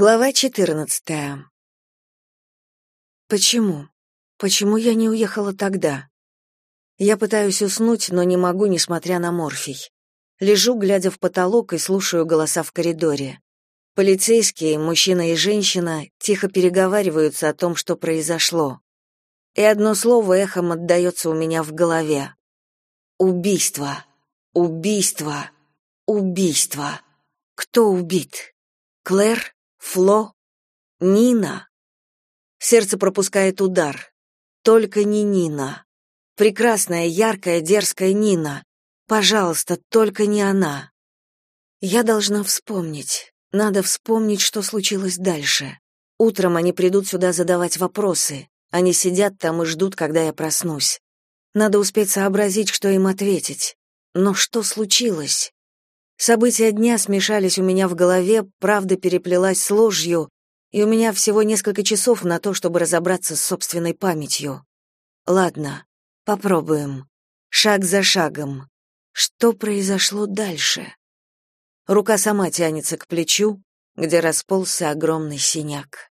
Глава 14. Почему? Почему я не уехала тогда? Я пытаюсь уснуть, но не могу, несмотря на морфий. Лежу, глядя в потолок и слушаю голоса в коридоре. Полицейские, мужчина и женщина, тихо переговариваются о том, что произошло. И одно слово эхом отдаётся у меня в голове. Убийство. Убийство. Убийство. Кто убит? Клэр? Фло? Нина? Сердце пропускает удар. Только не Нина. Прекрасная, яркая, дерзкая Нина. Пожалуйста, только не она. Я должна вспомнить. Надо вспомнить, что случилось дальше. Утром они придут сюда задавать вопросы. Они сидят там и ждут, когда я проснусь. Надо успеть сообразить, что им ответить. Но что случилось? События дня смешались у меня в голове, правда переплелась с ложью, и у меня всего несколько часов на то, чтобы разобраться с собственной памятью. Ладно, попробуем. Шаг за шагом. Что произошло дальше? Рука сама тянется к плечу, где расползся огромный синяк.